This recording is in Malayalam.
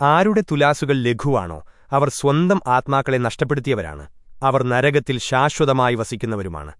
ആരുടെ തുലാസുകൾ ലഘുവാണോ അവർ സ്വന്തം ആത്മാക്കളെ നഷ്ടപ്പെടുത്തിയവരാണ്. അവർ നരകത്തിൽ ശാശ്വതമായി വസിക്കുന്നവരുമാണ്.